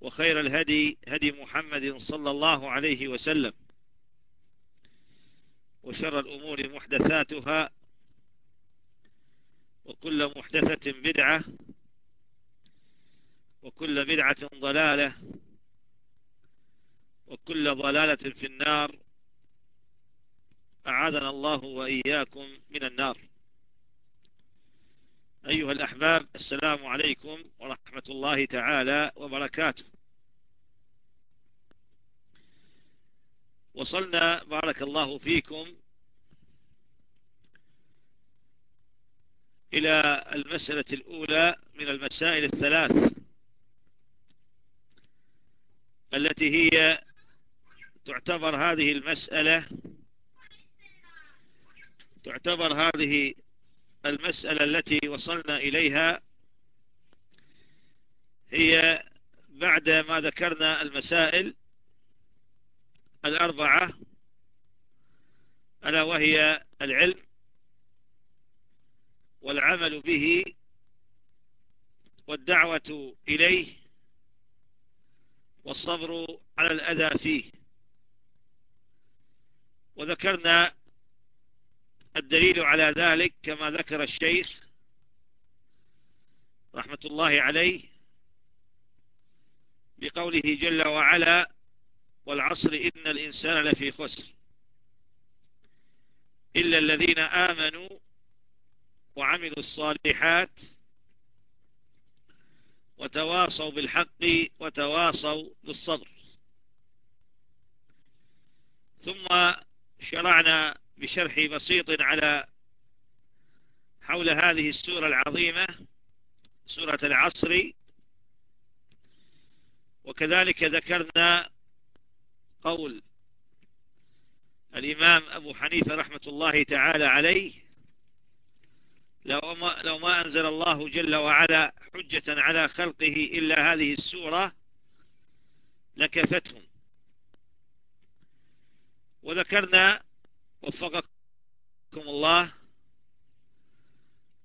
وخير الهدي هدي محمد صلى الله عليه وسلم. وشر الأمور محدثاتها وكل محدثة بدعة وكل بدعة ضلالة وكل ضلالة في النار. أعاذنا الله وإياكم من النار. أيها الأحباب السلام عليكم ورحمة الله تعالى وبركاته. وصلنا بارك الله فيكم إلى المسألة الأولى من المسائل الثلاث التي هي تعتبر هذه المسألة تعتبر هذه المسألة التي وصلنا إليها هي بعد ما ذكرنا المسائل الأربعة ألا وهي العلم والعمل به والدعوة إليه والصبر على الأذى فيه. وذكرنا الدليل على ذلك كما ذكر الشيخ رحمة الله عليه بقوله جل وعلا والعصر إن الإنسان لفي خسر إلا الذين آمنوا وعملوا الصالحات وتواصوا بالحق وتواصوا بالصبر. ثم شرعنا بشرح بسيط على حول هذه السورة العظيمة سورة العصر. وكذلك ذكرنا قول الإمام أبو حنيفة رحمة الله تعالى عليه لو ما, لو ما أنزل الله جل وعلا حجة على خلقه إلا هذه السورة لكفتهم. وذكرنا وفقكم الله.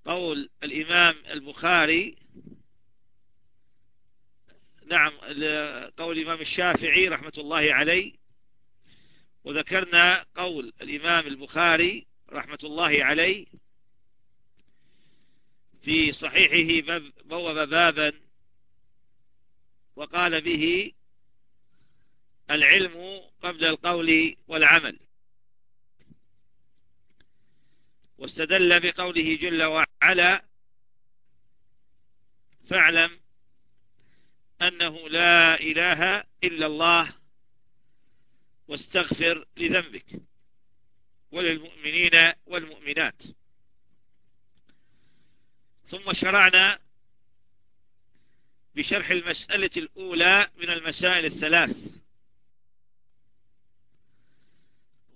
قول الإمام البخاري نعم قول الإمام الشافعي رحمة الله عليه. وذكرنا قول الإمام البخاري رحمة الله عليه في صحيحه بوب بابا وقال به العلم قبل القول والعمل. واستدل بقوله جل وعلا فاعلم أنه لا إله إلا الله واستغفر لذنبك وللمؤمنين والمؤمنات. ثم شرعنا بشرح المسألة الأولى من المسائل الثلاث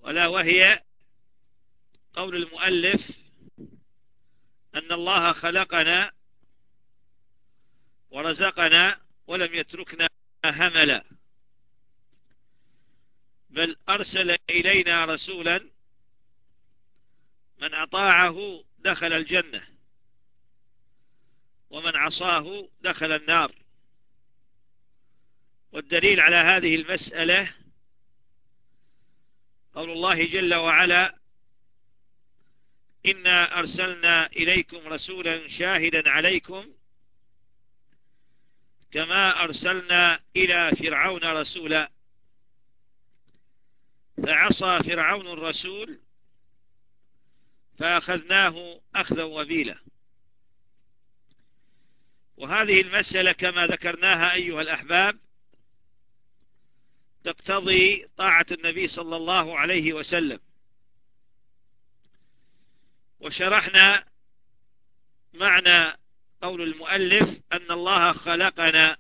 ولا وهي قول المؤلف أن الله خلقنا ورزقنا ولم يتركنا هملا. بل أرسل إلينا رسولا من أطاعه دخل الجنة ومن عصاه دخل النار. والدليل على هذه المسألة قول الله جل وعلا إنا أرسلنا إليكم رسولا شاهدا عليكم كما أرسلنا إلى فرعون رسولا فعصى فرعون الرسول فأخذناه أخذا وبيلا. وهذه المسألة كما ذكرناها أيها الأحباب تقتضي طاعة النبي صلى الله عليه وسلم. وشرحنا معنى قول المؤلف أن الله خلقنا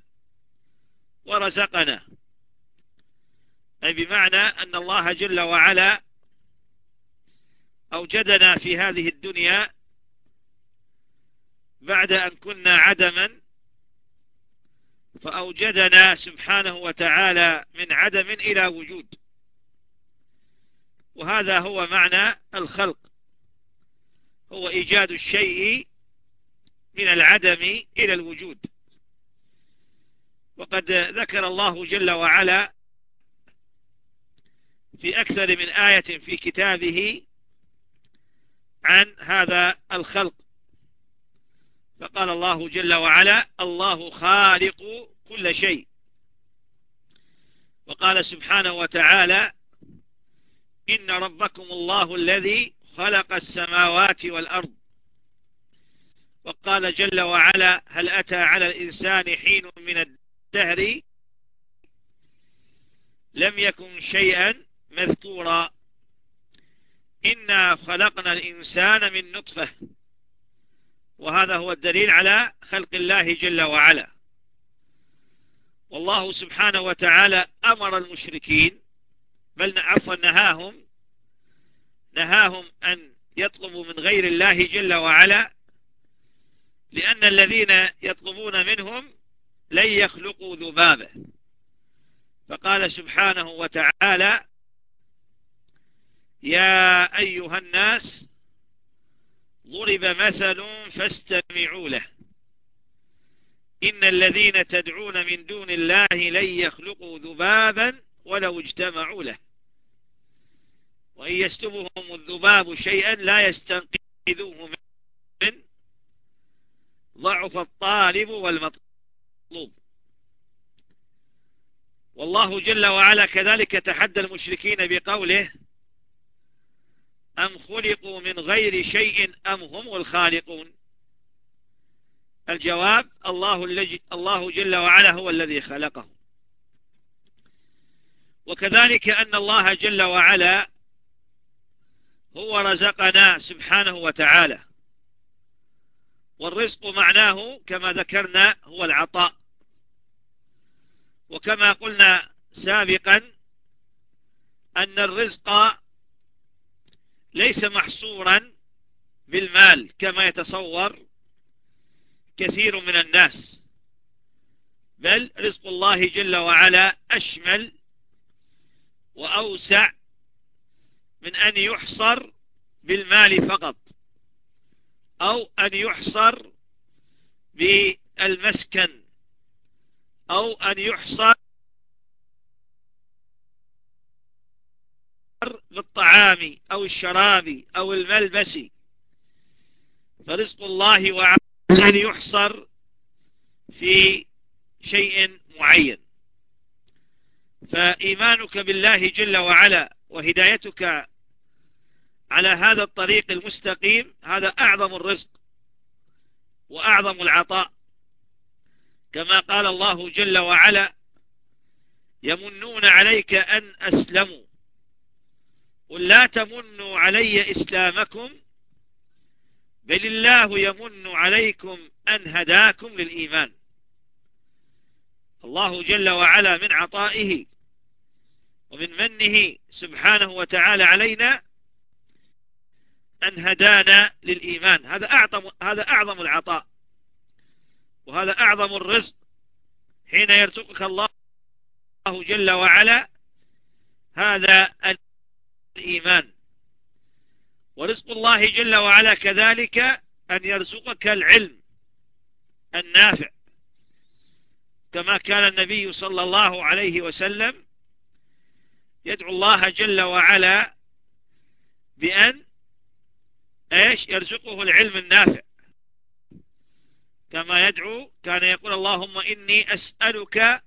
ورزقنا. أي بمعنى أن الله جل وعلا أوجدنا في هذه الدنيا بعد أن كنا عدما فأوجدنا سبحانه وتعالى من عدم إلى وجود. وهذا هو معنى الخلق. هو إيجاد الشيء من العدم إلى الوجود. وقد ذكر الله جل وعلا في أكثر من آية في كتابه عن هذا الخلق. فقال الله جل وعلا الله خالق كل شيء وقال سبحانه وتعالى إن ربكم الله الذي خلق السماوات والأرض. وقال جل وعلا هل أتى على الإنسان حين من الدهر؟ لم يكن شيئا مذكورا. إنا خلقنا الإنسان من نطفة. وهذا هو الدليل على خلق الله جل وعلا. والله سبحانه وتعالى أمر المشركين بل عفوا نهاهم نهاهم أن يطلبوا من غير الله جل وعلا لأن الذين يطلبون منهم لن يخلقوا ذبابة. فقال سبحانه وتعالى يا أيها الناس ضرب مثل فاستمعوا له. إن الذين تدعون من دون الله لن يخلقوا ذبابا ولو اجتمعوا له. وإن يستبهم الذباب شيئا لا يستنقذوه من ضعف الطالب والمطلوب. والله جل وعلا كذلك تحدى المشركين بقوله أم خلقوا من غير شيء أم هم الخالقون؟ الجواب الله, الله جل وعلا هو الذي خلقهم. وكذلك أن الله جل وعلا هو رزقنا سبحانه وتعالى. والرزق معناه كما ذكرنا هو العطاء. وكما قلنا سابقا أن الرزق ليس محصورا بالمال كما يتصور كثير من الناس بل رزق الله جل وعلا أشمل وأوسع من أن يحصر بالمال فقط أو أن يحصر بالمسكن أو أن يحصر بالطعام أو الشراب أو الملبس. فرزق الله وعلا أن يحصر في شيء معين. فإيمانك بالله جل وعلا وهدايتك على هذا الطريق المستقيم هذا أعظم الرزق وأعظم العطاء. كما قال الله جل وعلا يمنون عليك أن أسلموا. قل لا تمنوا علي إسلامكم بل الله يمن عليكم أن هداكم للإيمان. الله جل وعلا من عطائه ومن منه سبحانه وتعالى علينا أن هدانا للإيمان. هذا أعظم, هذا أعظم العطاء. وهذا أعظم الرزق. حين يرزقك الله جل وعلا هذا الإيمان. ورزق الله جل وعلا كذلك أن يرزقك العلم النافع. كما كان النبي صلى الله عليه وسلم يدعو الله جل وعلا بأن إيش؟ يرزقه العلم النافع. كما يدعو كان يقول اللهم إني أسألك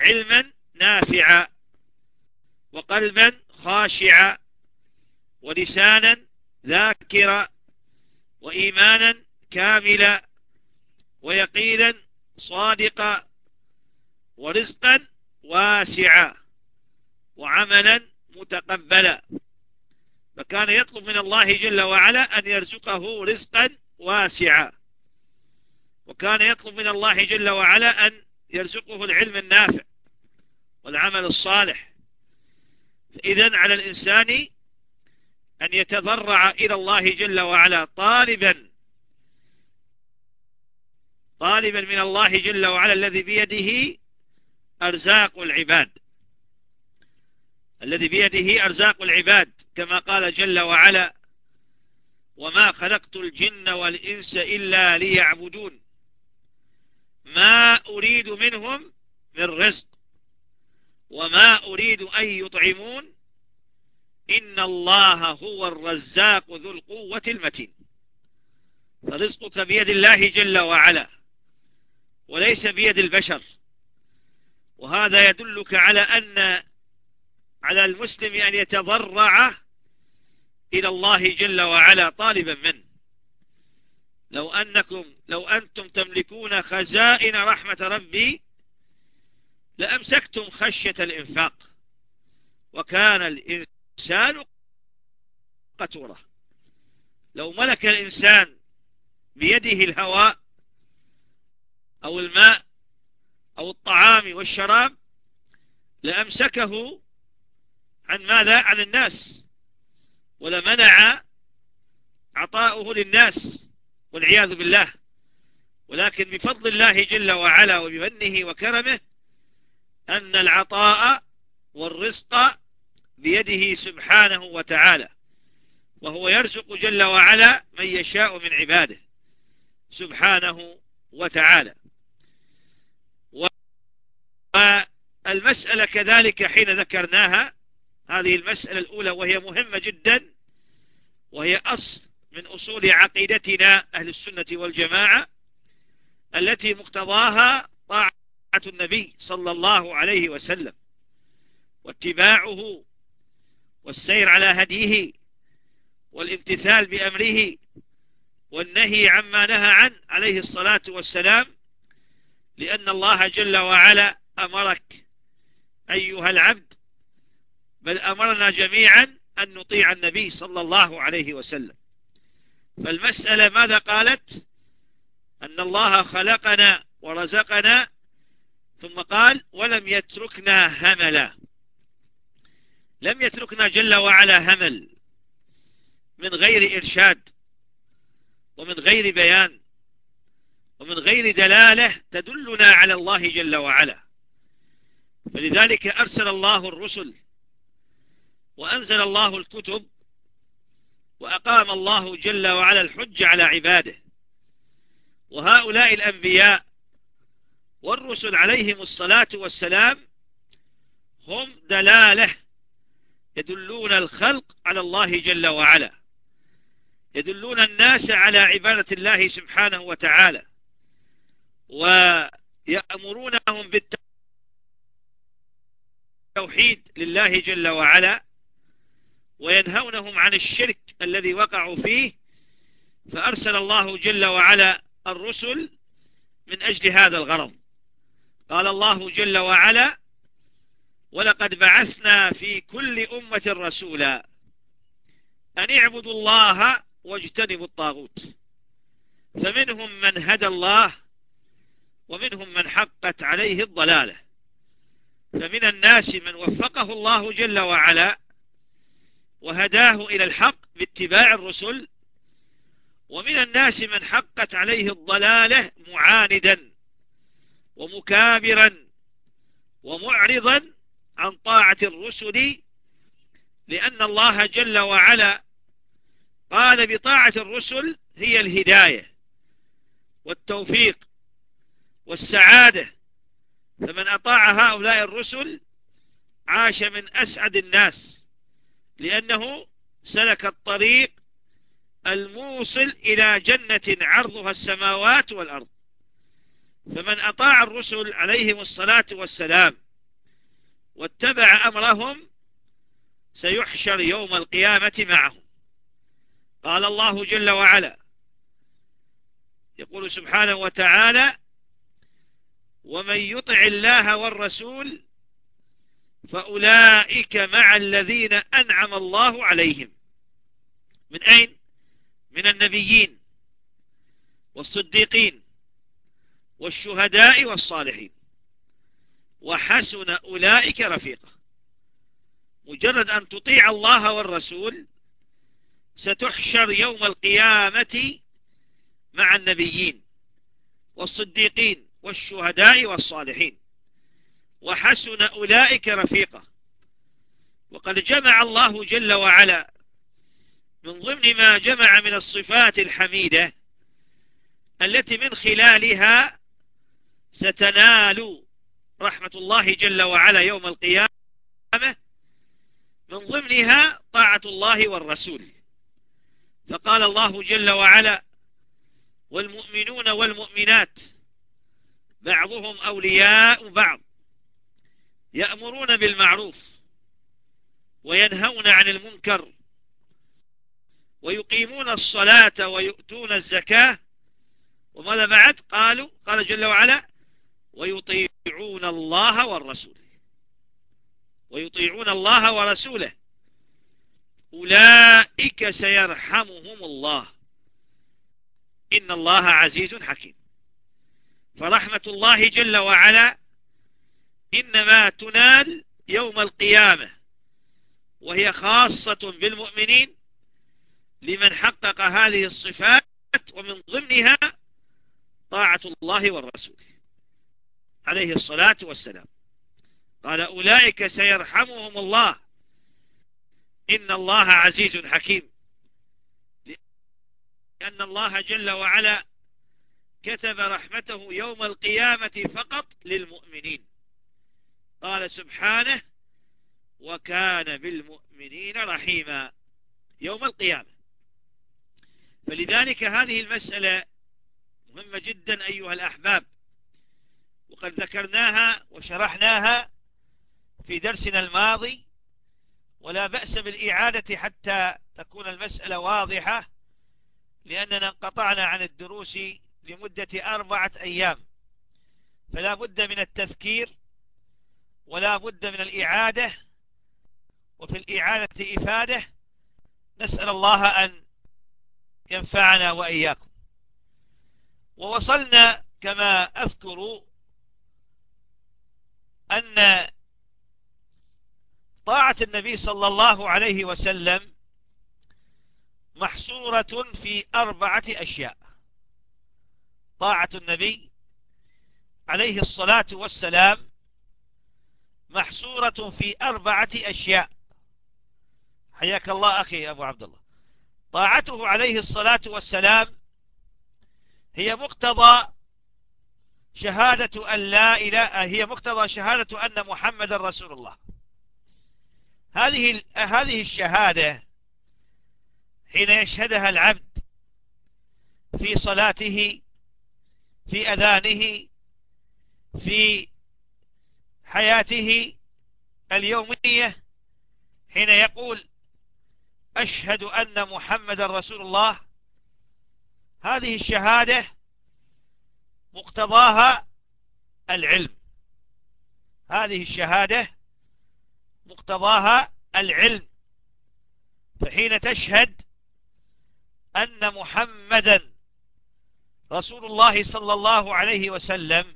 علما نافعا وقلبا خاشعا ولسانا ذاكرا وإيمانا كاملا ويقينا صادقا ورزقا واسعا وعملا متقبلا. فكان يطلب من الله جل وعلا أن يرزقه رزقا واسعا. وكان يطلب من الله جل وعلا أن يرزقه العلم النافع والعمل الصالح. إذن على الإنسان أن يتضرع إلى الله جل وعلا طالبا طالبا من الله جل وعلا الذي بيده أرزاق العباد. الذي بيده أرزاق العباد. كما قال جل وعلا وما خلقت الجن والإنس إلا ليعبدون. ما أريد منهم من رزق. وما أريد أن يطعمون. إن الله هو الرزاق ذو القوة المتين. فرزقك بيد الله جل وعلا وليس بيد البشر. وهذا يدلك على أن على المسلم أن يتضرع إلى الله جل وعلا طالبا منه. لو أنكم لو أنتم تملكون خزائن رحمة ربي لأمسكتم خشية الإنفاق. وكان الإنسان قتورة لو ملك الإنسان بيده الهواء أو الماء أو الطعام والشراب لأمسكه عن ماذا؟ عن الناس. ولمنع عطاؤه للناس والعياذ بالله. ولكن بفضل الله جل وعلا وبمنه وكرمه أن العطاء والرزق بيده سبحانه وتعالى. وهو يرزق جل وعلا من يشاء من عباده سبحانه وتعالى. والمسألة كذلك حين ذكرناها هذه المسألة الأولى وهي مهمة جدا. وهي أصل من أصول عقيدتنا أهل السنة والجماعة التي مقتضاها طاعة النبي صلى الله عليه وسلم واتباعه والسير على هديه والامتثال بأمره والنهي عما نهى عنه عليه الصلاة والسلام لأن الله جل وعلا أمرك أيها العبد بل أمرنا جميعا أن نطيع النبي صلى الله عليه وسلم. فالمسألة ماذا قالت؟ أن الله خلقنا ورزقنا ثم قال ولم يتركنا هملا. لم يتركنا جل وعلا همل من غير إرشاد ومن غير بيان ومن غير دلالة تدلنا على الله جل وعلا. فلذلك أرسل الله الرسل وأنزل الله الكتب وأقام الله جل وعلا الحج على عباده. وهؤلاء الأنبياء والرسل عليهم الصلاة والسلام هم دلالة يدلون الخلق على الله جل وعلا. يدلون الناس على عبادة الله سبحانه وتعالى. ويأمرونهم بالتوحيد لله جل وعلا. وينهونهم عن الشرك الذي وقعوا فيه فأرسل الله جل وعلا الرسل من أجل هذا الغرض. قال الله جل وعلا ولقد بعثنا في كل أمة رسولا أن اعبدوا الله واجتنبوا الطاغوت. فمنهم من هدى الله ومنهم من حقت عليه الضلالة. فمن الناس من وفقه الله جل وعلا وهداه إلى الحق باتباع الرسل ومن الناس من حقت عليه الضلالة معاندا ومكابرا ومعرضا عن طاعة الرسل لأن الله جل وعلا قال بطاعة الرسل هي الهداية والتوفيق والسعادة فمن أطاع هؤلاء الرسل عاش من أسعد الناس. لأنه سلك الطريق الموصل إلى جنة عرضها السماوات والأرض. فمن أطاع الرسل عليهم الصلاة والسلام واتبع أمرهم سيحشر يوم القيامة معهم. قال الله جل وعلا يقول سبحانه وتعالى ومن يطع الله والرسول فأولئك مع الذين أنعم الله عليهم. من أين؟ من النبيين والصديقين والشهداء والصالحين. وحسن أولئك رفيقا. مجرد أن تطيع الله والرسول ستحشر يوم القيامة مع النبيين والصديقين والشهداء والصالحين. وحسن أولئك رفيقا. وقد جمع الله جل وعلا من ضمن ما جمع من الصفات الحميدة التي من خلالها ستنال رحمة الله جل وعلا يوم القيامة من ضمنها طاعة الله والرسول. فقال الله جل وعلا والمؤمنون والمؤمنات بعضهم أولياء بعض. يأمرون بالمعروف وينهون عن المنكر ويقيمون الصلاة ويؤتون الزكاة وماذا بعد؟ قالوا قال جل وعلا ويطيعون الله والرسول. ويطيعون الله ورسوله. أولئك سيرحمهم الله. إن الله عزيز حكيم. فرحمة الله جل وعلا إنما تنال يوم القيامة وهي خاصة بالمؤمنين لمن حقق هذه الصفات ومن ضمنها طاعة الله والرسول عليه الصلاة والسلام. قال أولئك سيرحمهم الله. إن الله عزيز حكيم. لأن الله جل وعلا كتب رحمته يوم القيامة فقط للمؤمنين. قال سبحانه وكان بالمؤمنين رحيما يوم القيامة. فلذلك هذه المسألة مهمة جدا أيها الأحباب. وقد ذكرناها وشرحناها في درسنا الماضي ولا بأس بالإعادة حتى تكون المسألة واضحة لأننا انقطعنا عن الدروس لمدة أربعة أيام. فلا بد من التذكير ولا بد من الإعادة وفي الإعادة إفادة نسأل الله أن ينفعنا وإياكم. ووصلنا كما أذكر أن طاعة النبي صلى الله عليه وسلم محصورة في أربعة أشياء. طاعة النبي عليه الصلاة والسلام محصورة في أربعة أشياء. حياك الله أخي أبو عبد الله طاعته عليه الصلاة والسلام هي مقتضى شهادة أن لا إله هي مقتضى شهادة أن محمد رسول الله. هذه هذه الشهادة حين يشهدها العبد في صلاته في أذانه في حياته اليومية حين يقول أشهد أن محمد رسول الله. هذه الشهادة مقتضاها العلم. هذه الشهادة مقتضاها العلم. فحين تشهد أن محمدا رسول الله صلى الله عليه وسلم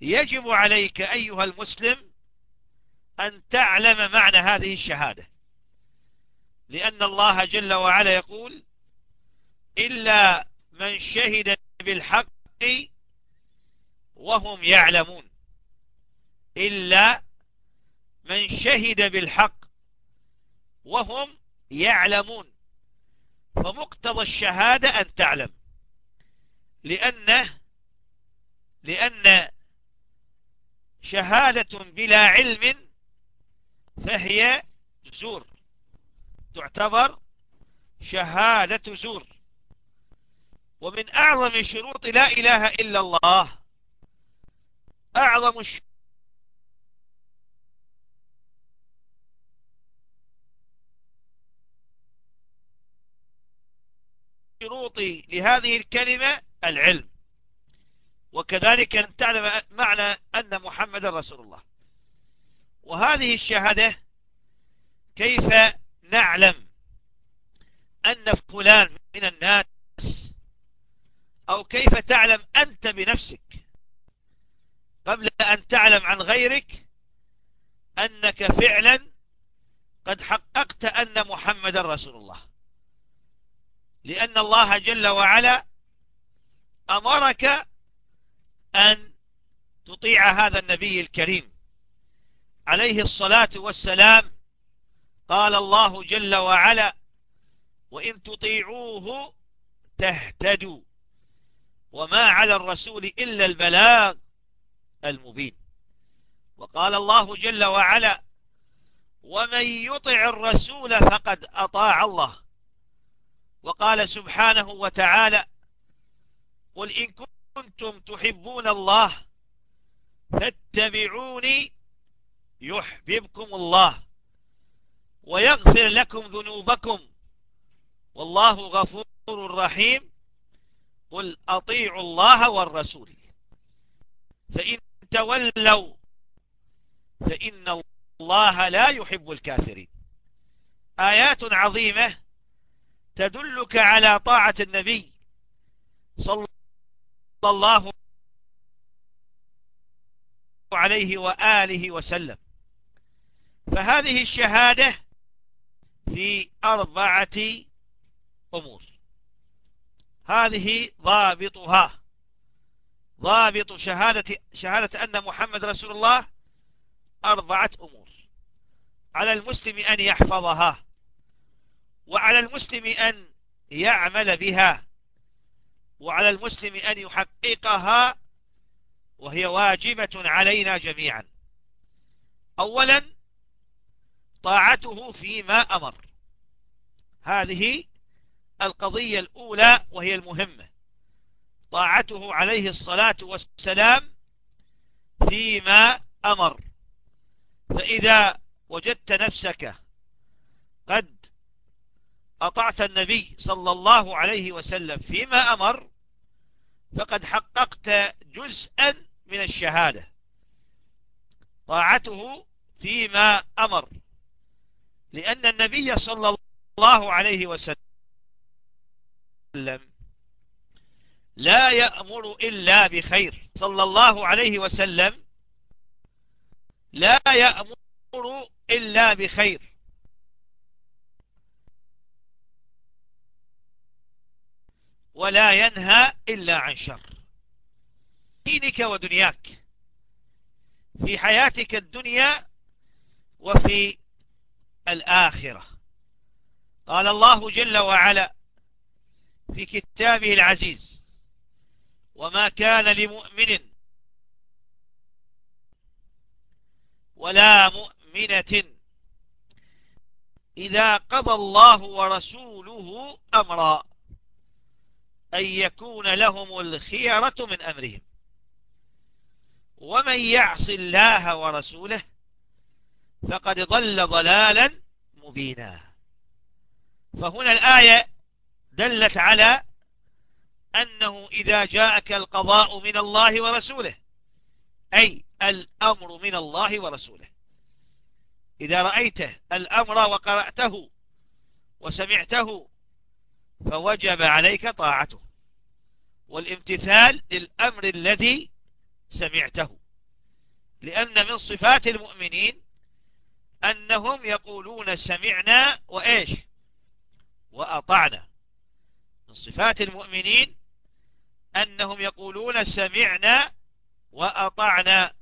يجب عليك أيها المسلم أن تعلم معنى هذه الشهادة. لأن الله جل وعلا يقول إلا من شهد بالحق وهم يعلمون. إلا من شهد بالحق وهم يعلمون. فمقتضى الشهادة أن تعلم. لأن لأن شهادة بلا علم فهي زور. تعتبر شهادة زور. ومن أعظم شروط لا إله إلا الله. أعظم شروط لهذه الكلمة العلم. وكذلك أن تعلم معنى أن محمد رسول الله. وهذه الشهادة كيف نعلم أن فلان من الناس أو كيف تعلم أنت بنفسك قبل أن تعلم عن غيرك أنك فعلا قد حققت أن محمد رسول الله. لأن الله جل وعلا أمرك أن تطيع هذا النبي الكريم. عليه الصلاة والسلام قال الله جل وعلا وإن تطيعوه تهتدوا وما على الرسول إلا البلاغ المبين. وقال الله جل وعلا ومن يطع الرسول فقد أطاع الله. وقال سبحانه وتعالى قل إن كنتم تحبون الله فاتبعوني يحببكم الله ويغفر لكم ذنوبكم. والله غفور رحيم. قل أطيعوا الله والرسول. فإن تولوا فإن الله لا يحب الكافرين. آيات عظيمة تدلك على طاعة النبي صلى الله عليه وآله وسلم فهذه الشهادة في أربعة أمور. هذه ضابطها. ضابط شهادة, شهادة أن محمد رسول الله أربعة أمور. على المسلم أن يحفظها وعلى المسلم أن يعمل بها. وعلى المسلم أن يحققها وهي واجبة علينا جميعا. أولا طاعته فيما أمر. هذه القضية الأولى وهي المهمة. طاعته عليه الصلاة والسلام فيما أمر. فإذا وجدت نفسك قد أطعت النبي صلى الله عليه وسلم فيما أمر فقد حققت جزءا من الشهادة. طاعته فيما أمر. لأن النبي صلى الله عليه وسلم لا يأمر إلا بخير. صلى الله عليه وسلم لا يأمر إلا بخير. ولا ينهى إلا عن شر. دينك ودنياك. في حياتك الدنيا وفي الآخرة. قال الله جل وعلا في كتابه العزيز وما كان لمؤمن ولا مؤمنة إذا قضى الله ورسوله أمرا. أن يكون لهم الخيرة من أمرهم. ومن يعص الله ورسوله فقد ضل ضلالا مبينا. فهنا الآية دلت على أنه إذا جاءك القضاء من الله ورسوله أي الأمر من الله ورسوله. إذا رأيته الأمر وقرأته وسمعته فوجب عليك طاعته. والامتثال للأمر الذي سمعته. لأن من صفات المؤمنين أنهم يقولون سمعنا وإيش؟ وأطعنا. من صفات المؤمنين أنهم يقولون سمعنا وأطعنا.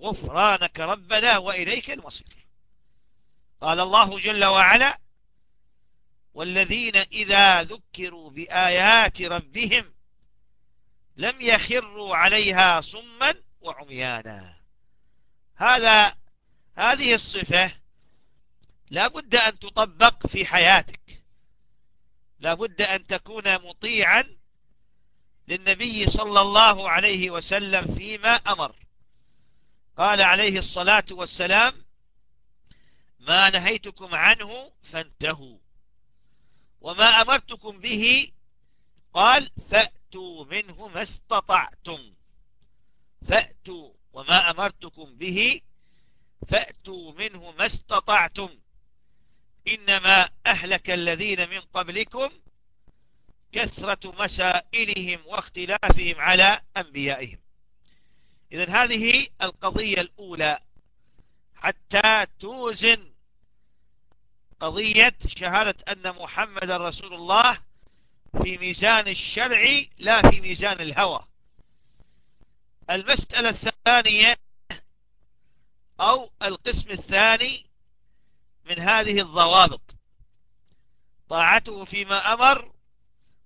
غفرانك ربنا وإليك المصير. قال الله جل وعلا والذين إذا ذكروا بآيات ربهم لم يخروا عليها صما وعميانا. هذا هذه الصفة لا بد أن تطبق في حياتك. لا بد أن تكون مطيعا للنبي صلى الله عليه وسلم فيما أمر. قال عليه الصلاة والسلام ما نهيتكم عنه فانتهوا. وما أمرتكم به؟ قال فأتوا منه ما استطعتم. فأتوا وما أمرتكم به؟ فأتوا منه ما استطعتم. إنما أهلك الذين من قبلكم كثرة مسائلهم واختلافهم على أنبيائهم. إذن هذه القضية الأولى. حتى توزن قضية شهادة أن محمد رسول الله في ميزان الشرع لا في ميزان الهوى. المسألة الثانية أو القسم الثاني من هذه الضوابط. طاعته فيما أمر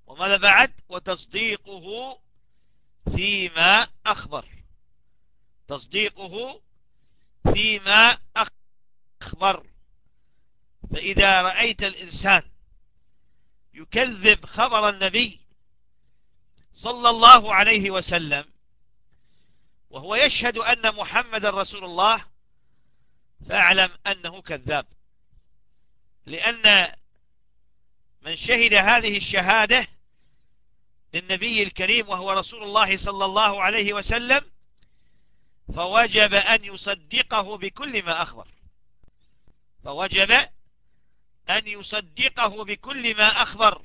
وماذا بعد؟ وتصديقه فيما أخبر. تصديقه فيما أخبر. فإذا رأيت الإنسان يكذب خبر النبي صلى الله عليه وسلم وهو يشهد أن محمد رسول الله فاعلم أنه كذاب. لأن من شهد هذه الشهادة للنبي الكريم وهو رسول الله صلى الله عليه وسلم فوجب أن يصدقه بكل ما أخبر. فوجب أن يصدقه بكل ما أخبر.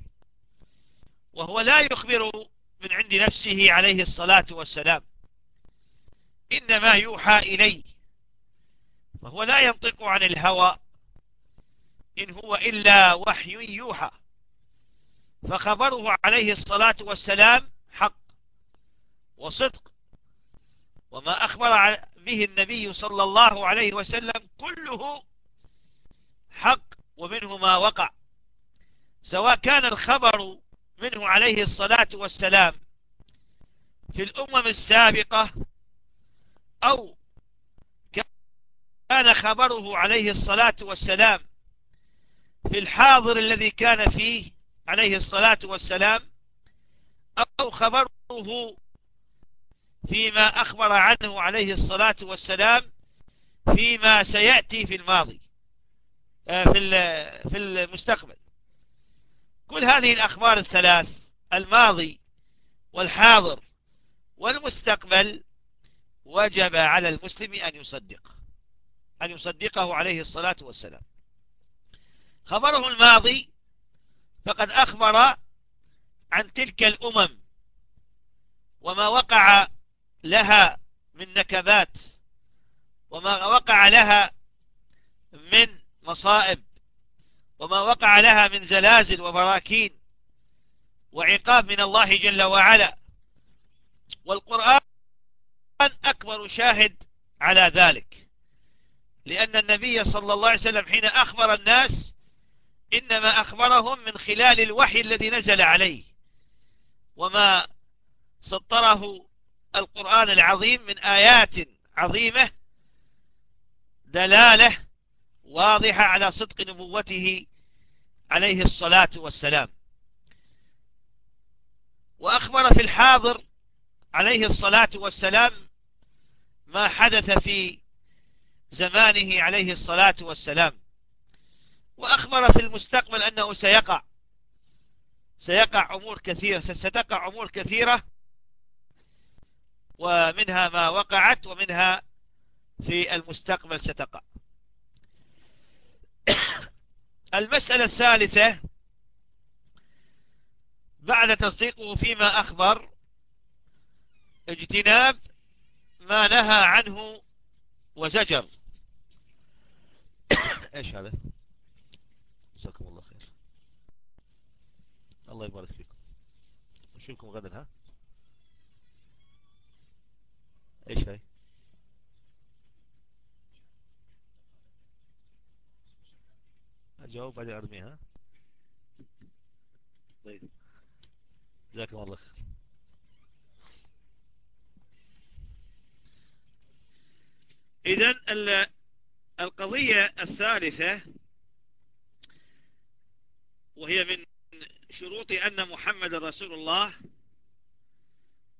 وهو لا يخبر من عند نفسه عليه الصلاة والسلام. إنما يوحى إليه. فهو لا ينطق عن الهوى. إن هو إلا وحي يوحى. فخبره عليه الصلاة والسلام حق وصدق. وما أخبر به النبي صلى الله عليه وسلم كله حق. ومنه ما وقع. سواء كان الخبر منه عليه الصلاة والسلام في الأمم السابقة أو كان خبره عليه الصلاة والسلام في الحاضر الذي كان فيه عليه الصلاة والسلام أو خبره فيما أخبر عنه عليه الصلاة والسلام فيما سيأتي في الماضي. في في المستقبل. كل هذه الأخبار الثلاث الماضي والحاضر والمستقبل وجب على المسلم أن يصدق أن يصدقه عليه الصلاة والسلام. خبره الماضي فقد أخبر عن تلك الأمم وما وقع لها من نكبات وما وقع لها من مصائب وما وقع لها من زلازل وبراكين وعقاب من الله جل وعلا. والقرآن أكبر شاهد على ذلك لأن النبي صلى الله عليه وسلم حين أخبر الناس إنما أخبرهم من خلال الوحي الذي نزل عليه وما سطره القرآن العظيم من آيات عظيمة دلالة واضحة على صدق نبوته عليه الصلاة والسلام. وأخبر في الحاضر عليه الصلاة والسلام ما حدث في زمانه عليه الصلاة والسلام. وأخبر في المستقبل أنه سيقع سيقع أمور كثيرة ستقع أمور كثيرة ومنها ما وقعت ومنها في المستقبل ستقع. المسألة الثالثة بعد تصديقه فيما أخبر اجتناب ما نهى عنه وزجر. إيش هذا؟ جزاكم الله خير. الله يبارك فيكم. نشوفكم غدا ها؟ إيش هاي؟ جاوب بعدين ارميها طيب. جزاكم الله خير. إذا القضية الثالثة وهي من شروط أن محمد رسول الله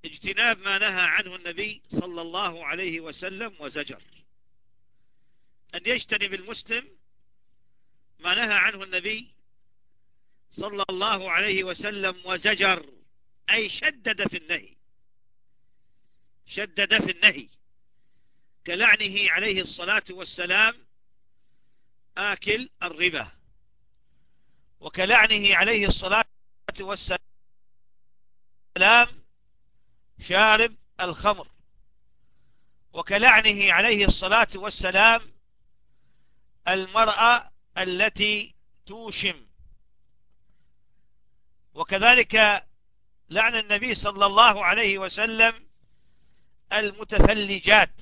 اجتناب ما نهى عنه النبي صلى الله عليه وسلم وزجر. أن يجتنب المسلم ما نهى عنه النبي صلى الله عليه وسلم وزجر أي شدد في النهي شدد في النهي كلعنه عليه الصلاة والسلام آكل الربا وكلعنه عليه الصلاة والسلام شارب الخمر وكلعنه عليه الصلاة والسلام المرأة التي توشم. وكذلك لعن النبي صلى الله عليه وسلم المتفلجات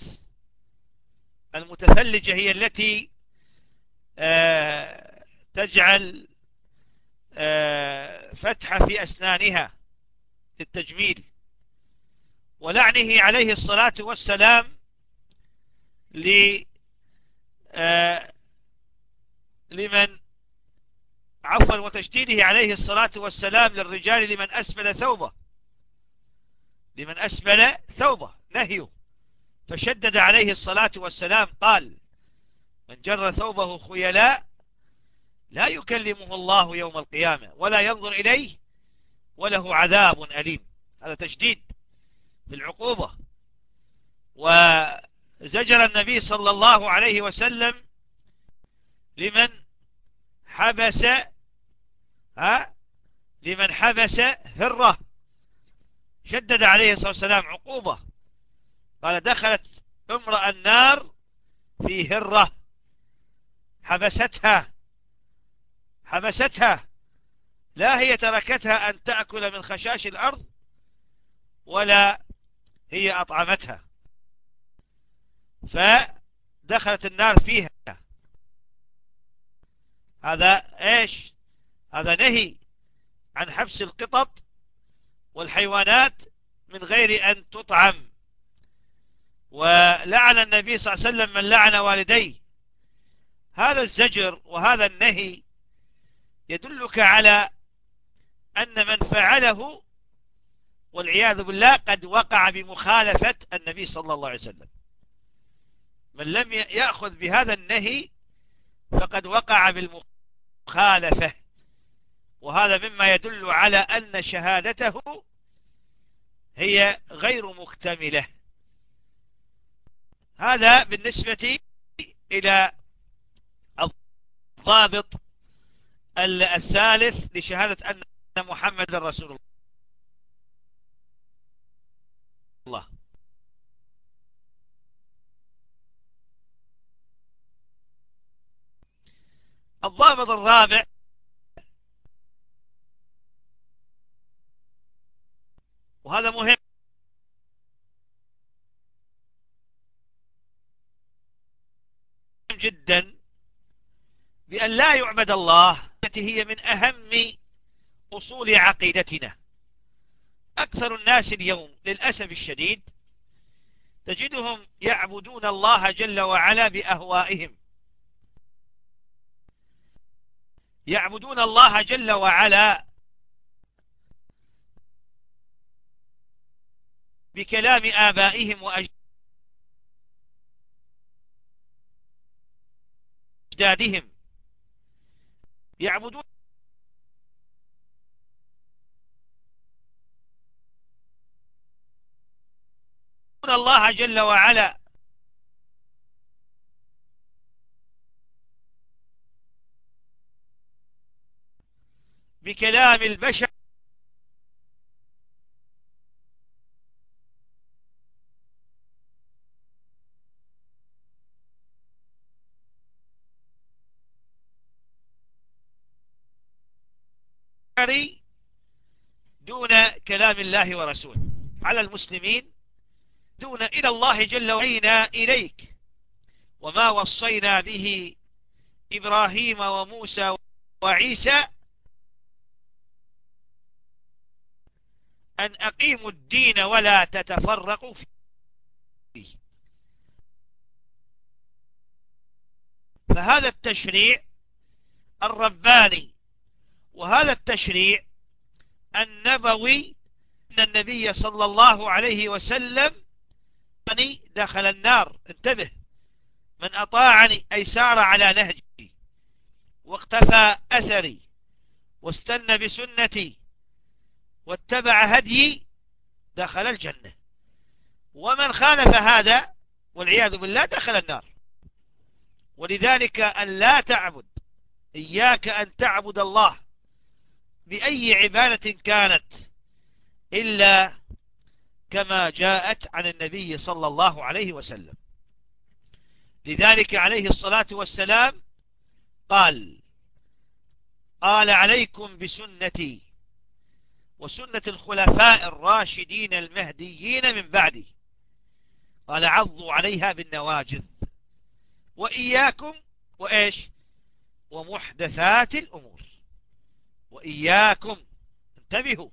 المتفلجة هي التي آه، تجعل آه، فتحة في أسنانها للتجميل. ولعنه عليه الصلاة والسلام ل آه، لمن عفوا وتشديده عليه الصلاة والسلام للرجال لمن أسفل ثوبه. لمن أسفل ثوبه نهيه. فشدد عليه الصلاة والسلام قال من جر ثوبه خيلاء لا يكلمه الله يوم القيامة ولا ينظر إليه وله عذاب أليم. هذا تشديد في العقوبة. وزجر النبي صلى الله عليه وسلم لمن حبس ها؟ لمن حبس هرة. شدد عليه الصلاة والسلام عقوبة. قال دخلت امرأة النار في هرة. حبستها. حبستها. لا هي تركتها أن تأكل من خشاش الأرض ولا هي أطعمتها. فدخلت النار فيها. هذا إيش؟ هذا نهي عن حبس القطط والحيوانات من غير أن تطعم. ولعن النبي صلى الله عليه وسلم من لعن والديه. هذا الزجر وهذا النهي يدلك على أن من فعله والعياذ بالله قد وقع بمخالفة النبي صلى الله عليه وسلم. من لم يأخذ بهذا النهي فقد وقع بالمخالفة. وهذا مما يدل على أن شهادته هي غير مكتملة. هذا بالنسبة إلى الضابط الثالث لشهادة أن محمد رسول الله. الضابط الرابع. وهذا مهم. جدا بأن لا يعبد الله التي هي من أهم أصول عقيدتنا. أكثر الناس اليوم للأسف الشديد تجدهم يعبدون الله جل وعلا بأهوائهم. يعبدون الله جل وعلا بكلام آبائهم وأجدادهم. يعبدون الله جل وعلا. بكلام البشر. دون كلام الله ورسوله. على المسلمين. دون إلى الله جل وعلا إليك. وما وصينا به إبراهيم وموسى وعيسى أن أقيموا الدين ولا تتفرقوا فيه. فهذا التشريع الرباني وهذا التشريع النبوي أن النبي صلى الله عليه وسلم دخل النار. انتبه من أطاعني أي سار على نهجي واقتفى أثري واستنى بسنتي واتبع هديي دخل الجنة. ومن خالف هذا والعياذ بالله دخل النار. ولذلك أن لا تعبد إياك أن تعبد الله بأي عبادة كانت إلا كما جاءت عن النبي صلى الله عليه وسلم. لذلك عليه الصلاة والسلام قال قال عليكم بسنتي وسنة الخلفاء الراشدين المهديين من بعدي. قال عضوا عليها بالنواجذ. وإياكم وإيش؟ ومحدثات الأمور. وإياكم انتبهوا.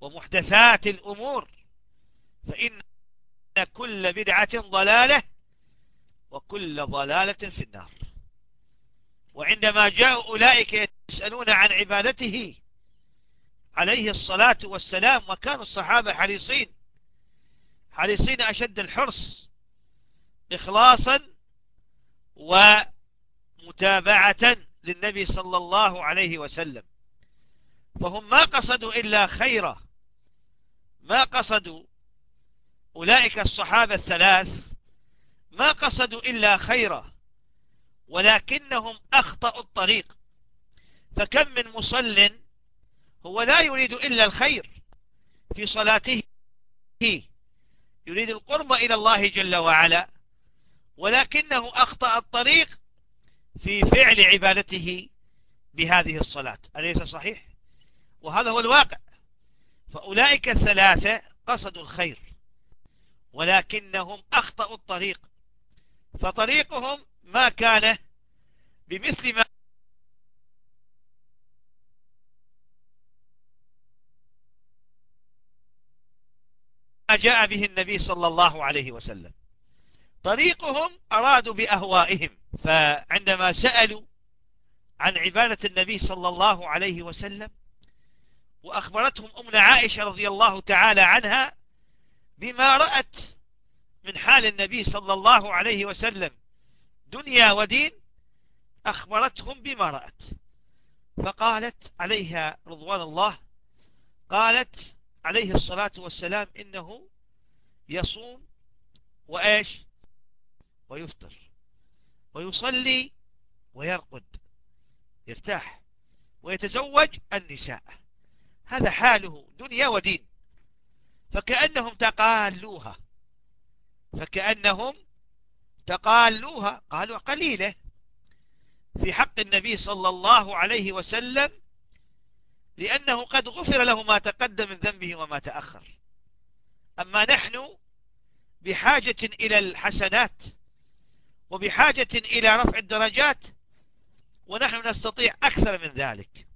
ومحدثات الأمور. فإن كل بدعة ضلالة وكل ضلالة في النار. وعندما جاءوا أولئك يسألون عن عبادته عليه الصلاة والسلام وكانوا الصحابة حريصين. حريصين أشد الحرص إخلاصا ومتابعة للنبي صلى الله عليه وسلم. فهم ما قصدوا إلا خيرا. ما قصدوا أولئك الصحابة الثلاث ما قصدوا إلا خيرا ولكنهم أخطأوا الطريق. فكم من مصل هو لا يريد إلا الخير في صلاته. يريد القرب إلى الله جل وعلا ولكنه أخطأ الطريق في فعل عبادته بهذه الصلاة. أليس صحيح؟ وهذا هو الواقع. فأولئك الثلاثة قصدوا الخير ولكنهم أخطأوا الطريق. فطريقهم ما كان بمثل ما جاء به النبي صلى الله عليه وسلم. طريقهم أرادوا بأهوائهم فعندما سألوا عن عبادة النبي صلى الله عليه وسلم وأخبرتهم أمنا عائشة رضي الله تعالى عنها بما رأت من حال النبي صلى الله عليه وسلم دنيا ودين أخبرتهم بما رأت. فقالت عليها رضوان الله قالت عليه الصلاة والسلام إنه يصوم وإيش؟ ويفطر. ويصلي ويرقد. يرتاح. ويتزوج النساء. هذا حاله دنيا ودين. فكأنهم تقالوها. فكأنهم تقالوها. قالوا قليلة. في حق النبي صلى الله عليه وسلم لأنه قد غفر له ما تقدم من ذنبه وما تأخر. أما نحن بحاجة إلى الحسنات وبحاجة إلى رفع الدرجات ونحن نستطيع أكثر من ذلك.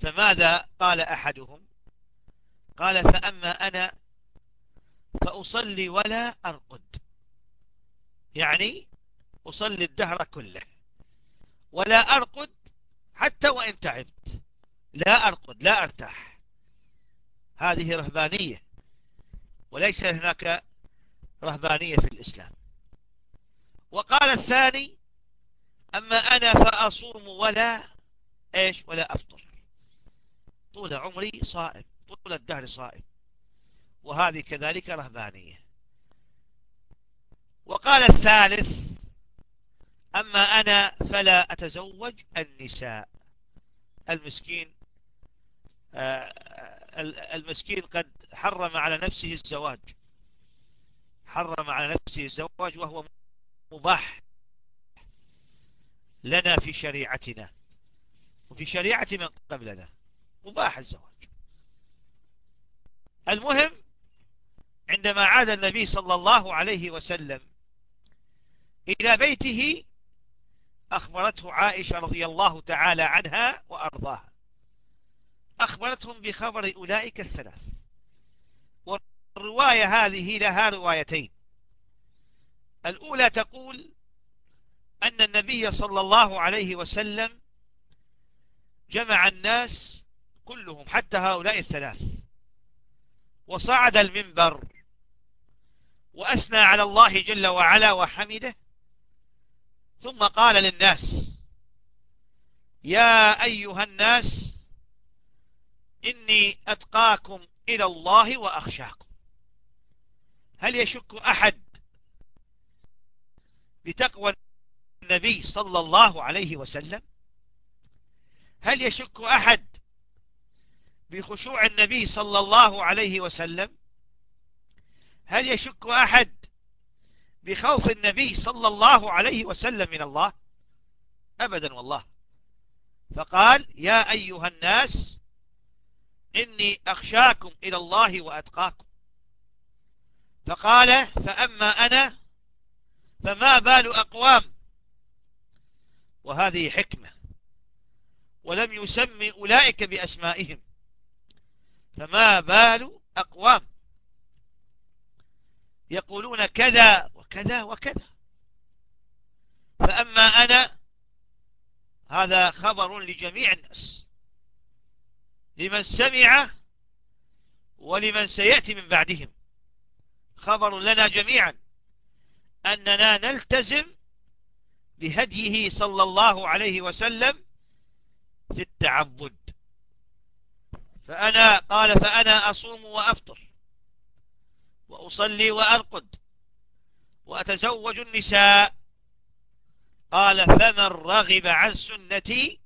فماذا قال أحدهم؟ قال فأما أنا فأصلي ولا أرقد. يعني أصلي الدهر كله. ولا أرقد حتى وإن تعبت. لا أرقد لا أرتاح. هذه رهبانية وليس هناك رهبانية في الإسلام. وقال الثاني أما أنا فأصوم ولا إيش ولا أفطر. طول عمري صائم طول الدهر صائم. وهذه كذلك رهبانية. وقال الثالث أما أنا فلا أتزوج النساء. المسكين آه، المسكين قد حرم على نفسه الزواج. حرم على نفسه الزواج وهو مباح لنا في شريعتنا. وفي شريعة من قبلنا. مباح الزواج. المهم عندما عاد النبي صلى الله عليه وسلم إلى بيته أخبرته عائشة رضي الله تعالى عنها وأرضاها. أخبرتهم بخبر أولئك الثلاث. والرواية هذه لها روايتين. الأولى تقول أن النبي صلى الله عليه وسلم جمع الناس كلهم حتى هؤلاء الثلاث. وصعد المنبر وأثنى على الله جل وعلا وحمده ثم قال للناس يا أيها الناس إني أتقاكم إلى الله وأخشاكم. هل يشك أحد بتقوى النبي صلى الله عليه وسلم؟ هل يشك أحد بخشوع النبي صلى الله عليه وسلم؟ هل يشك أحد بخوف النبي صلى الله عليه وسلم من الله؟ أبدا والله. فقال يا أيها الناس إني أخشاكم إلى الله وأتقاكم. فقال فأما أنا فما بال أقوام؟ وهذه حكمة. ولم يسمي أولئك بأسمائهم. فما بال أقوام؟ يقولون كذا وكذا وكذا. فأما أنا هذا خبر لجميع الناس. لمن سمع ولمن سيأتي من بعدهم. خبر لنا جميعا أننا نلتزم بهديه صلى الله عليه وسلم في التعبد. فأنا قال فأنا أصوم وأفطر وأصلي وأرقد. وأتزوج النساء. قال فمن رغب عن سنتي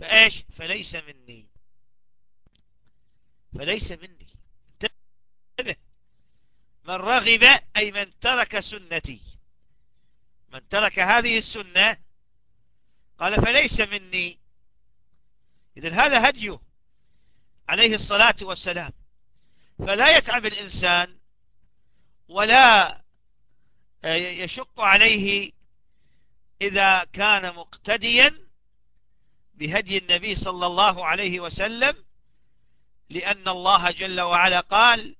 فإيش؟ فليس مني. فليس مني. انتبه. من رغب أي من ترك سنتي. من ترك هذه السنة قال فليس مني. إذن هذا هديه عليه الصلاة والسلام. فلا يتعب الإنسان ولا يشق عليه إذا كان مقتديا بهدي النبي صلى الله عليه وسلم لأن الله جل وعلا قال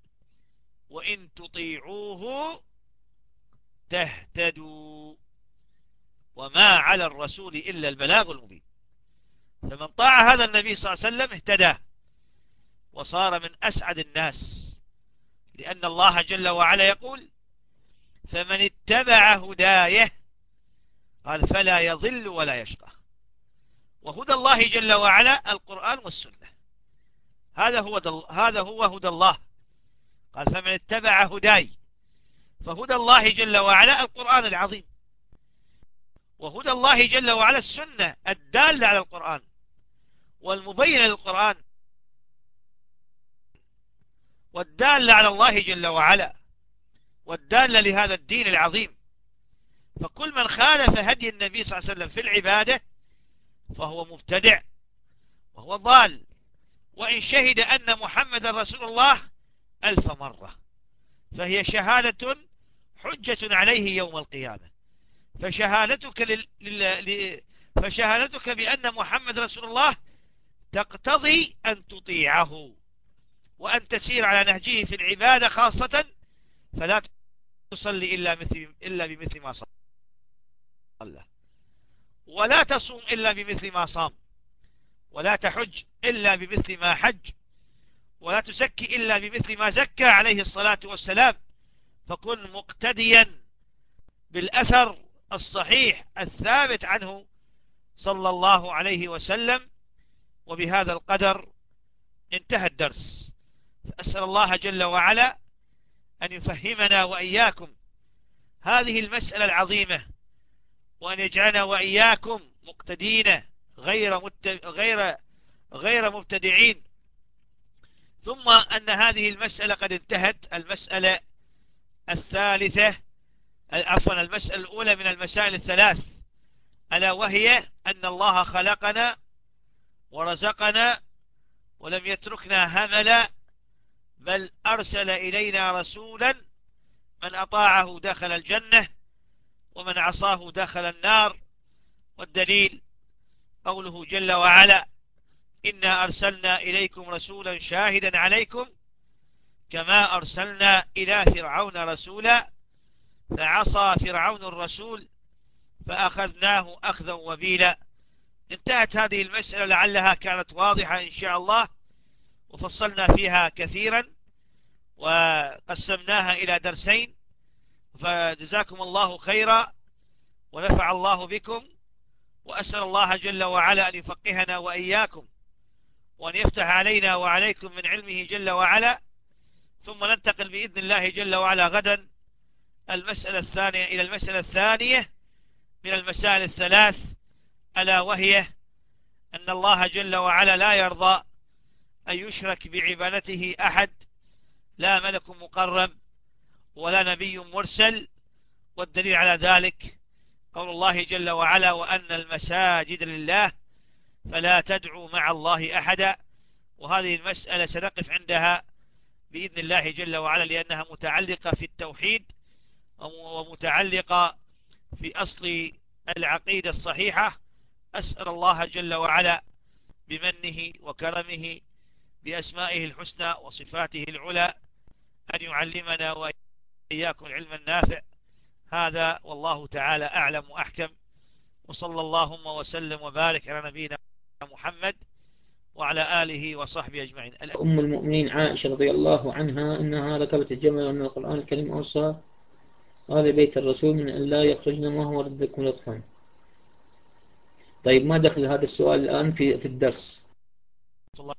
وإن تطيعوه تهتدوا وما على الرسول إلا البلاغ المبين. فمن طاع هذا النبي صلى الله عليه وسلم اهتدى وصار من أسعد الناس لأن الله جل وعلا يقول فمن اتبع هدايه قال فلا يضل ولا يشقى. وهدى الله جل وعلا القرآن والسنة. هذا هو هذا هو هدى الله. قال فمن اتبع هداي فهدى الله جل وعلا القرآن العظيم. وهدى الله جل وعلا السنة الدالة على القرآن والمبينة للقرآن والدالة على الله جل وعلا. والدالة لهذا الدين العظيم. فكل من خالف هدي النبي صلى الله عليه وسلم في العبادة فهو مبتدع وهو ضال. وإن شهد أن محمد رسول الله ألف مرة فهي شهادة حجة عليه يوم القيامة. فشهادتك لل... لل... فشهادتك بأن محمد رسول الله تقتضي أن تطيعه وأن تسير على نهجه في العبادة خاصة فلا تصلي إلا, مثل إلا بمثل ما صلى. ولا تصوم إلا بمثل ما صام. ولا تحج إلا بمثل ما حج. ولا تزكي إلا بمثل ما زكى عليه الصلاة والسلام. فكن مقتديا بالأثر الصحيح الثابت عنه صلى الله عليه وسلم. وبهذا القدر انتهى الدرس. أسأل الله جل وعلا أن يفهمنا وإياكم. هذه المسألة العظيمة. وأن يجعلنا وإياكم مقتدين غير غير غير مبتدعين. ثم أن هذه المسألة قد انتهت. المسألة الثالثة عفوا المسألة الأولى من المسائل الثلاث. ألا وهي أن الله خلقنا ورزقنا ولم يتركنا هملا بل أرسل إلينا رسولا من أطاعه دخل الجنة ومن عصاه دخل النار. والدليل قوله جل وعلا إنا أرسلنا إليكم رسولا شاهدا عليكم كما أرسلنا إلى فرعون رسولا فعصى فرعون الرسول فأخذناه أخذا وبيلا. انتهت هذه المسألة لعلها كانت واضحة إن شاء الله وفصلنا فيها كثيرا. وقسمناها إلى درسين فجزاكم الله خيرا ونفع الله بكم وأسأل الله جل وعلا أن يفقهنا وإياكم وأن يفتح علينا وعليكم من علمه جل وعلا ثم ننتقل بإذن الله جل وعلا غدا المسألة الثانية إلى المسألة الثانية من المسائل الثلاث ألا وهي أن الله جل وعلا لا يرضى أن يشرك بعبادته أحد لا ملك مقرب ولا نبي مرسل والدليل على ذلك قول الله جل وعلا وأن المساجد لله فلا تدعوا مع الله أحدا. وهذه المسألة سنقف عندها بإذن الله جل وعلا لأنها متعلقة في التوحيد ومتعلقة في أصل العقيدة الصحيحة. أسأل الله جل وعلا بمنه وكرمه بأسمائه الحسنى وصفاته العلى أن يعلمنا وإياكم العلم النافع. هذا والله تعالى أعلم وأحكم. وصلى اللهم وسلم وبارك على نبينا محمد وعلى آله وصحبه أجمعين. أم المؤمنين عائشة رضي الله عنها أنها ركبت الجمل أن القرآن الكريم أوصى هذا بيت الرسول من أن لا يخرجن ما هو ردكم لطفا. طيب ما دخل هذا السؤال الآن في في الدرس؟ الله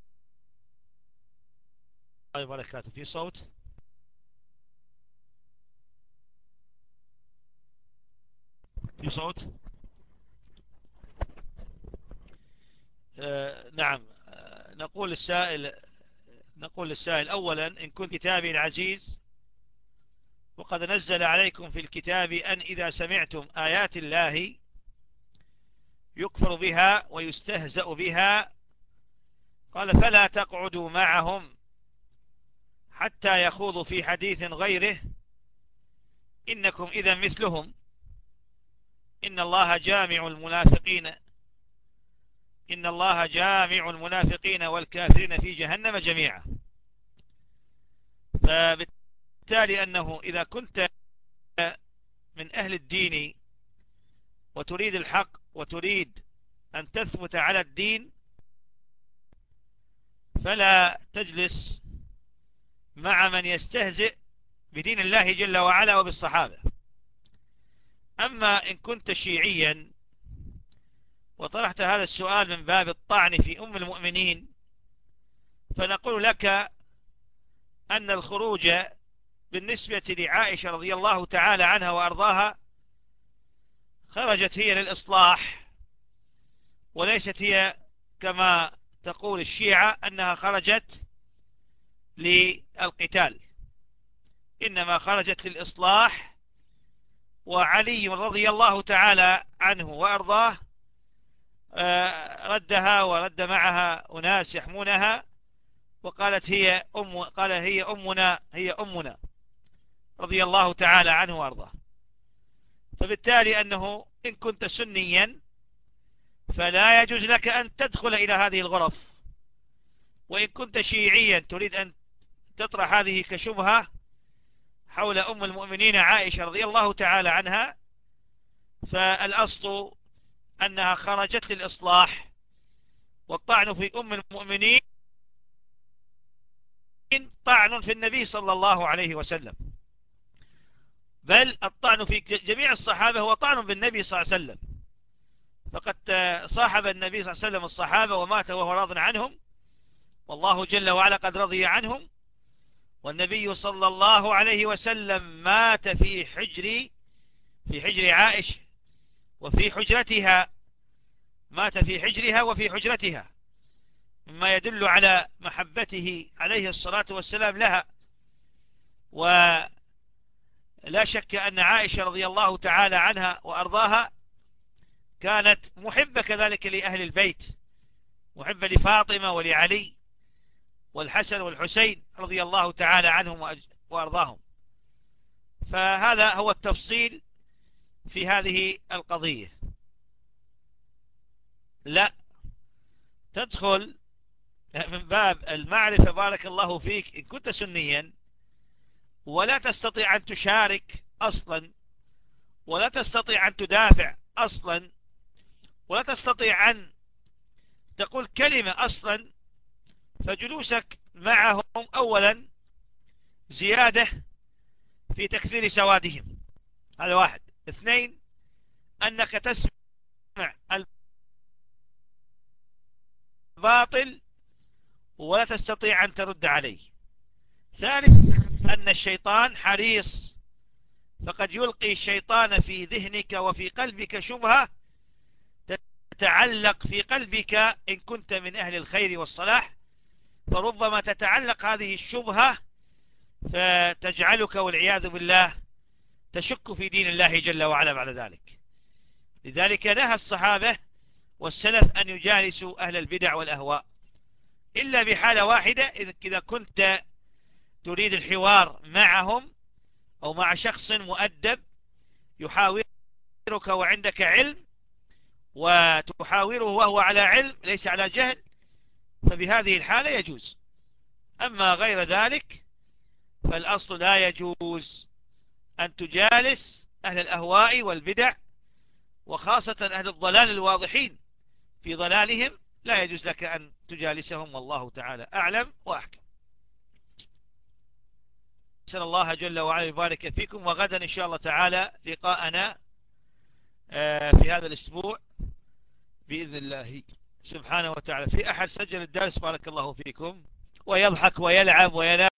وبركاته في صوت؟ في صوت؟ آه نعم. آه نقول السائل نقول للسائل أولا إن كنت كتابي العزيز وقد نزل عليكم في الكتاب أن إذا سمعتم آيات الله يكفر بها ويستهزأ بها قال فلا تقعدوا معهم حتى يخوضوا في حديث غيره إنكم إذا مثلهم. إن الله جامع المنافقين إن الله جامع المنافقين والكافرين في جهنم جميعا. فبالتالي أنه إذا كنت من أهل الدين وتريد الحق وتريد أن تثبت على الدين فلا تجلس مع من يستهزئ بدين الله جل وعلا وبالصحابة. أما إن كنت شيعيا وطرحت هذا السؤال من باب الطعن في أم المؤمنين فنقول لك أن الخروج بالنسبة لعائشة رضي الله تعالى عنها وأرضاها خرجت هي للإصلاح وليست هي كما تقول الشيعة أنها خرجت للقتال إنما خرجت للإصلاح وعلي رضي الله تعالى عنه وأرضاه آه، ردها ورد معها أناس يحمونها وقالت هي أم قال هي أمنا هي أمنا رضي الله تعالى عنه وأرضاه. فبالتالي أنه إن كنت سنيا فلا يجوز لك أن تدخل إلى هذه الغرف. وإن كنت شيعيا تريد أن تطرح هذه كشبهة حول أم المؤمنين عائشة رضي الله تعالى عنها فالأصل أنها خرجت للإصلاح والطعن في أم المؤمنين طعن في النبي صلى الله عليه وسلم. بل الطعن في جميع الصحابة هو طعن بالنبي صلى الله عليه وسلم. فقد صاحب النبي صلى الله عليه وسلم الصحابة ومات وهو راض عنهم والله جل وعلا قد رضي عنهم والنبي صلى الله عليه وسلم مات في حجر في حجر عائشة وفي حجرتها مات في حجرها وفي حجرتها مما يدل على محبته عليه الصلاة والسلام لها. ولا شك أن عائشة رضي الله تعالى عنها وأرضاها كانت محبة كذلك لأهل البيت محبة لفاطمة ولعلي. والحسن والحسين رضي الله تعالى عنهم وأرضاهم. فهذا هو التفصيل في هذه القضية. لا. تدخل من باب المعرفة بارك الله فيك إن كنت سنيا ولا تستطيع أن تشارك أصلا ولا تستطيع أن تدافع أصلا ولا تستطيع أن تقول كلمة أصلا فجلوسك معهم أولا زيادة في تكثير سوادهم. هذا واحد. اثنين أنك تسمع الباطل ولا تستطيع أن ترد عليه. ثالث أن الشيطان حريص. فقد يلقي الشيطان في ذهنك وفي قلبك شبهة تتعلق في قلبك إن كنت من أهل الخير والصلاح. فربما تتعلق هذه الشبهة فتجعلك والعياذ بالله تشك في دين الله جل وعلا بعد ذلك. لذلك نهى الصحابة والسلف أن يجالسوا أهل البدع والأهواء. إلا بحالة واحدة إذا كنت تريد الحوار معهم أو مع شخص مؤدب يحاورك وعندك علم وتحاوره وهو على علم ليس على جهل فبهذه الحالة يجوز. أما غير ذلك فالأصل لا يجوز أن تجالس أهل الأهواء والبدع وخاصة أهل الضلال الواضحين. في ضلالهم لا يجوز لك أن تجالسهم والله تعالى أعلم وأحكم. نسأل الله جل وعلا يبارك فيكم وغدا إن شاء الله تعالى لقاءنا آه، في هذا الأسبوع بإذن الله. سبحانه وتعالى. في أحد سجل الدرس؟ بارك الله فيكم. ويضحك ويلعب وينام.